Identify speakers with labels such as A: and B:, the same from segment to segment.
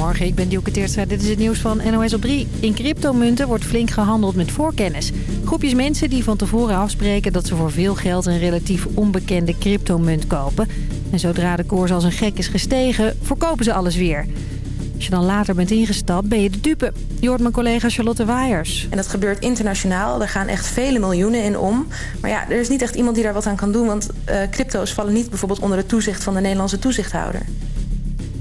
A: Goedemorgen, ik ben Dielke Teertstra. Dit is het nieuws van NOS op 3. In cryptomunten wordt flink gehandeld met voorkennis. Groepjes mensen die van tevoren afspreken dat ze voor veel geld een relatief onbekende cryptomunt kopen. En zodra de koers als een gek is gestegen, verkopen ze alles weer. Als je dan later bent ingestapt, ben je de dupe. Je hoort mijn collega Charlotte Waaiers.
B: En dat gebeurt internationaal. Er gaan echt vele miljoenen in om. Maar ja, er is niet echt iemand die daar wat aan kan doen. Want uh, crypto's vallen niet bijvoorbeeld onder het toezicht van de Nederlandse toezichthouder.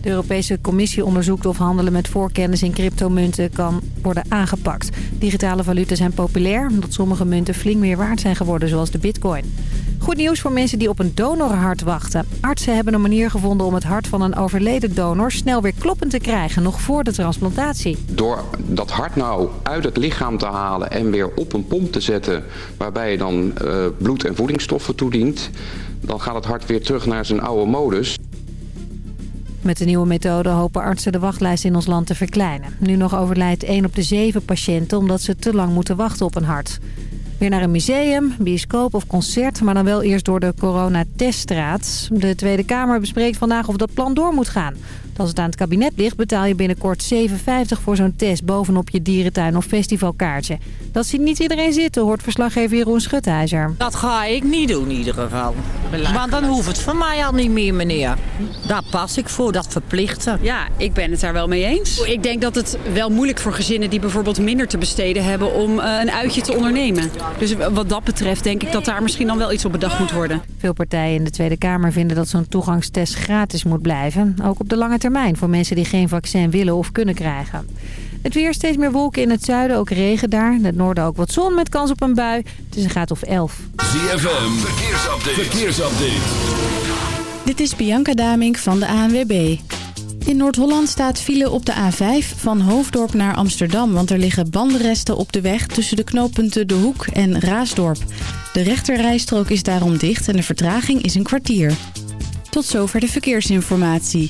A: De Europese Commissie onderzoekt of handelen met voorkennis in cryptomunten kan worden aangepakt. Digitale valuten zijn populair omdat sommige munten flink meer waard zijn geworden, zoals de bitcoin. Goed nieuws voor mensen die op een donorhart wachten. Artsen hebben een manier gevonden om het hart van een overleden donor snel weer kloppend te krijgen, nog voor de transplantatie.
C: Door dat hart nou uit het lichaam te halen en weer op een pomp te zetten, waarbij je dan uh, bloed- en voedingsstoffen toedient, dan gaat het hart weer terug naar zijn oude modus.
A: Met de nieuwe methode hopen artsen de wachtlijst in ons land te verkleinen. Nu nog overlijdt 1 op de 7 patiënten omdat ze te lang moeten wachten op een hart. Weer naar een museum, bioscoop of concert, maar dan wel eerst door de coronateststraat. De Tweede Kamer bespreekt vandaag of dat plan door moet gaan. Als het aan het kabinet ligt betaal je binnenkort 7,50 voor zo'n test bovenop je dierentuin of festivalkaartje. Dat ziet niet iedereen zitten, hoort verslaggever Jeroen Schutijzer.
D: Dat ga ik niet doen in ieder geval. Want dan hoeft het van mij al niet meer, meneer. Daar pas ik voor, dat verplichten.
E: Ja, ik ben het daar wel mee eens. Ik denk dat het wel moeilijk voor gezinnen die bijvoorbeeld minder te besteden hebben om uh, een uitje te ondernemen. Dus wat dat betreft denk ik dat daar misschien dan wel iets op bedacht moet worden.
A: Veel partijen in de Tweede Kamer vinden dat zo'n toegangstest gratis moet blijven. Ook op de lange termijn voor mensen die geen vaccin willen of kunnen krijgen. Het weer steeds meer wolken in het zuiden, ook regen daar. In het noorden ook wat zon met kans op een bui. Het is een graad of 11.
F: ZFM, verkeersupdate. verkeersupdate.
G: Dit is Bianca Damink van de ANWB. In Noord-Holland staat file op de A5 van Hoofddorp naar Amsterdam... want er liggen bandenresten op de weg tussen de knooppunten De Hoek en Raasdorp. De rechterrijstrook is daarom dicht en de vertraging is een kwartier. Tot zover de verkeersinformatie.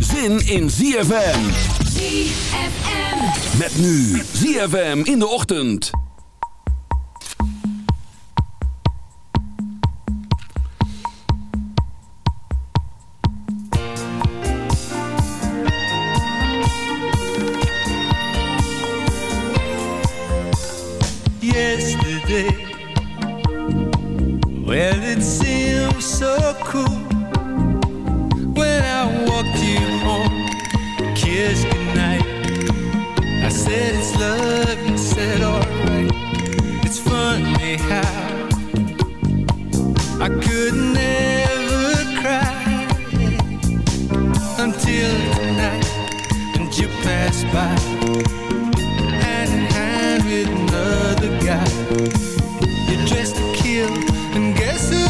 H: zin in ZFM.
I: ZFM.
H: Met nu ZFM in de ochtend.
J: yesterday. Well, it seems so cool kissed goodnight. I said it's love, you said alright. It's funny how I could never cry until tonight, and you passed by hand in hand with another guy. You're dressed to kill, and guess who's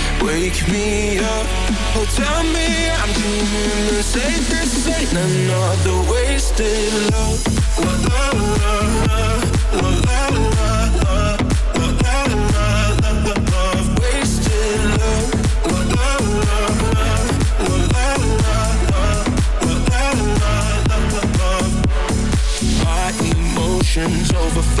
K: Wake me up, oh tell me I'm dreaming the safest ain't another wasted love. Love, wasted love. La la la la, la la la love. My emotions overflow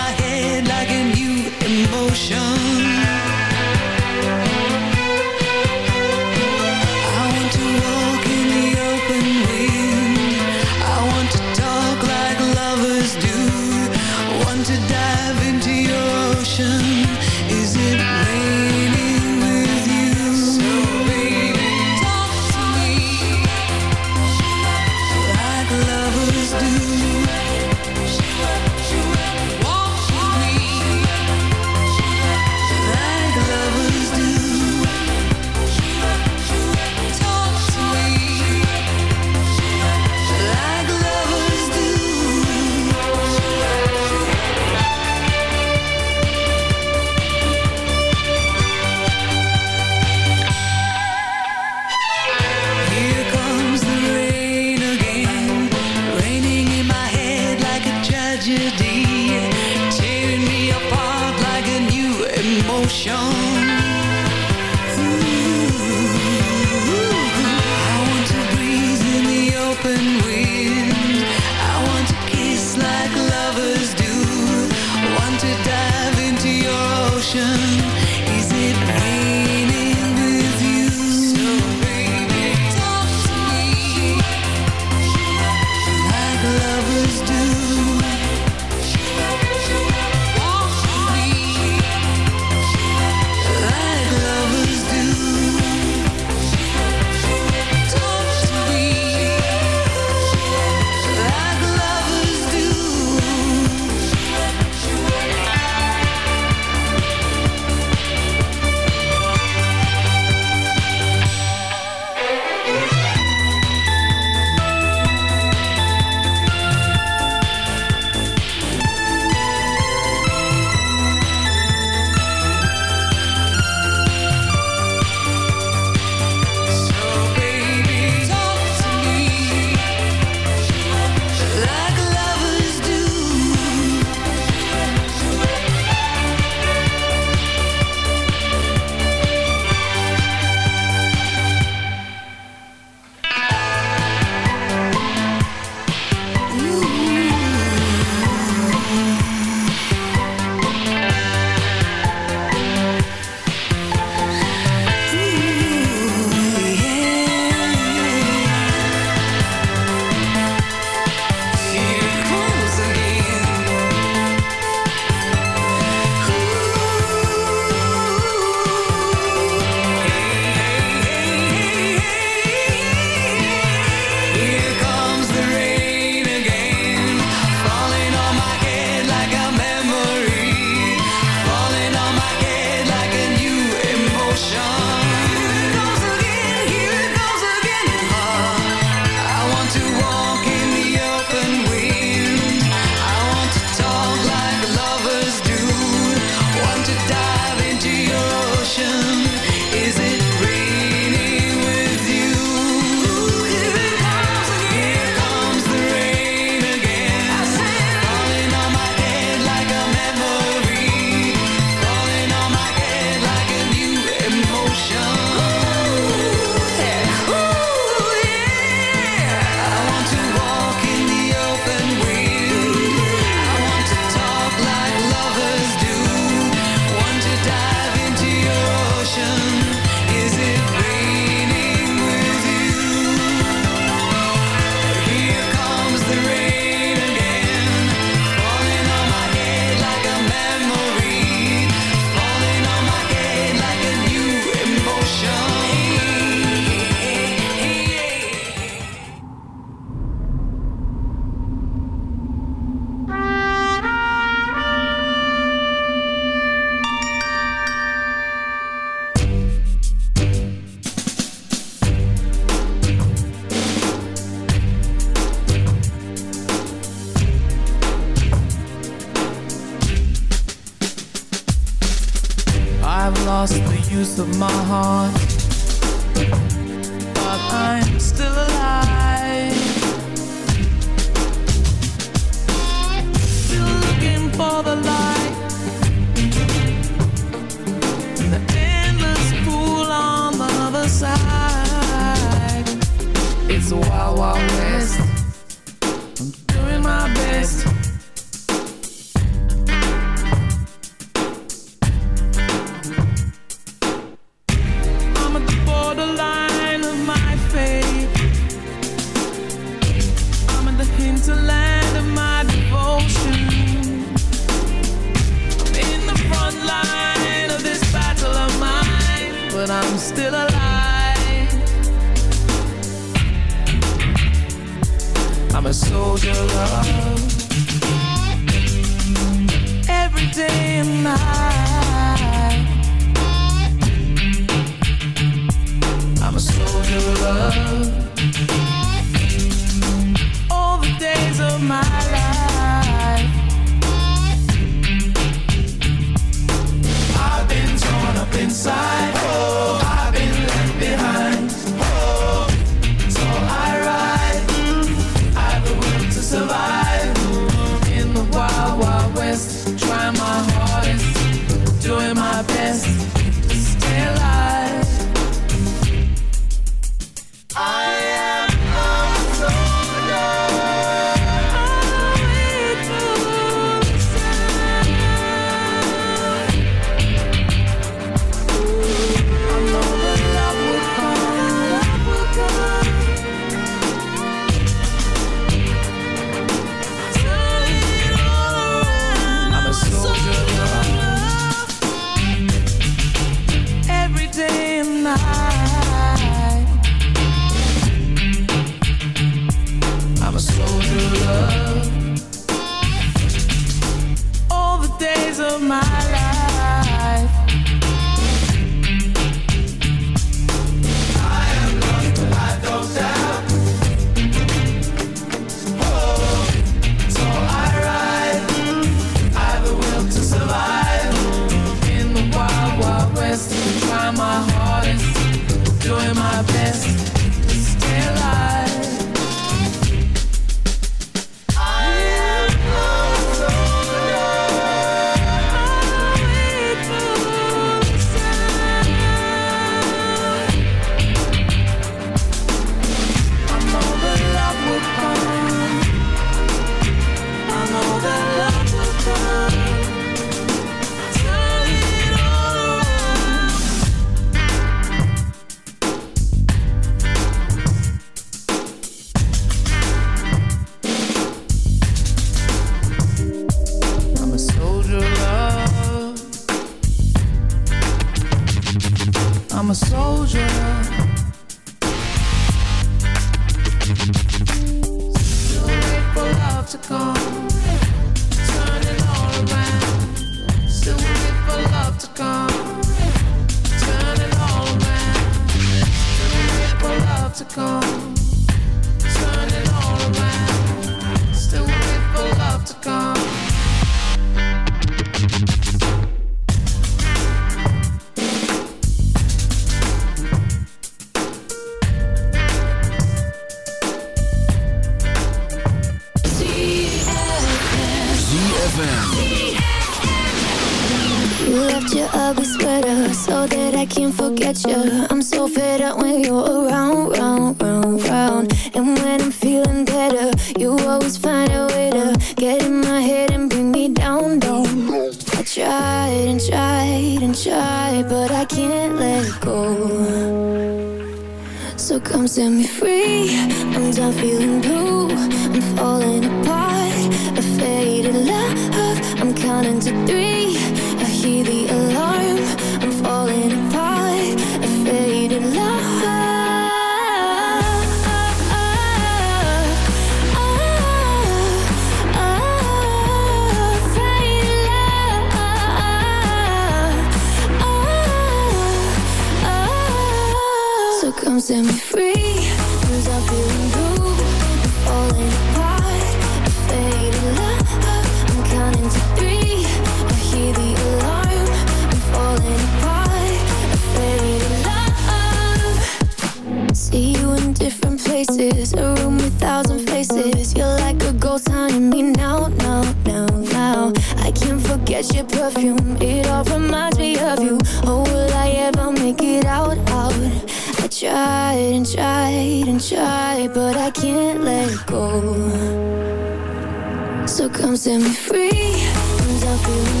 L: set me free.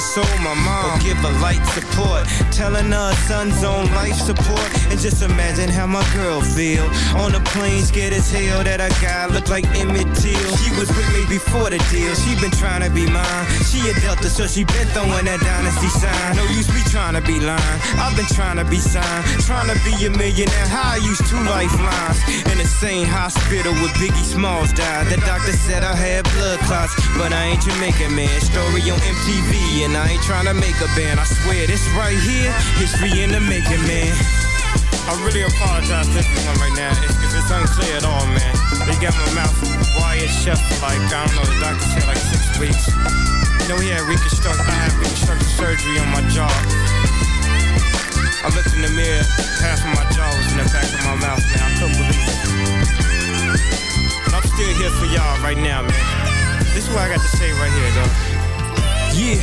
M: console my mom?
N: Or give her light support, telling her son's on just imagine how my girl feel on the plane, scared as hell that a guy look like Emmett Till. She was with me before the deal. She been trying to be mine. She a Delta, so she been throwing that dynasty sign. No use me trying to be lying. I've been trying to be signed, trying to be a millionaire. How I used two lifelines in the same hospital where Biggie Smalls died. The doctor said I had blood clots, but I ain't Jamaican man. Story on MTV, and I ain't trying to make a band. I swear this right here, history in the making, man.
M: I really apologize to everyone right now if, if it's unclear at all, man. They got my mouth wired shut for like, I don't know, the doctor said like six weeks. You know, he had reconstruct, I had reconstructive surgery on my jaw. I looked in the mirror, half of my jaw was in the back of my mouth, man. I couldn't believe it. But I'm still here for y'all right now, man. This is what I got to say right here, though.
N: Yeah,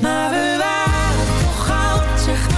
O: Maar we waren toch goud, zeg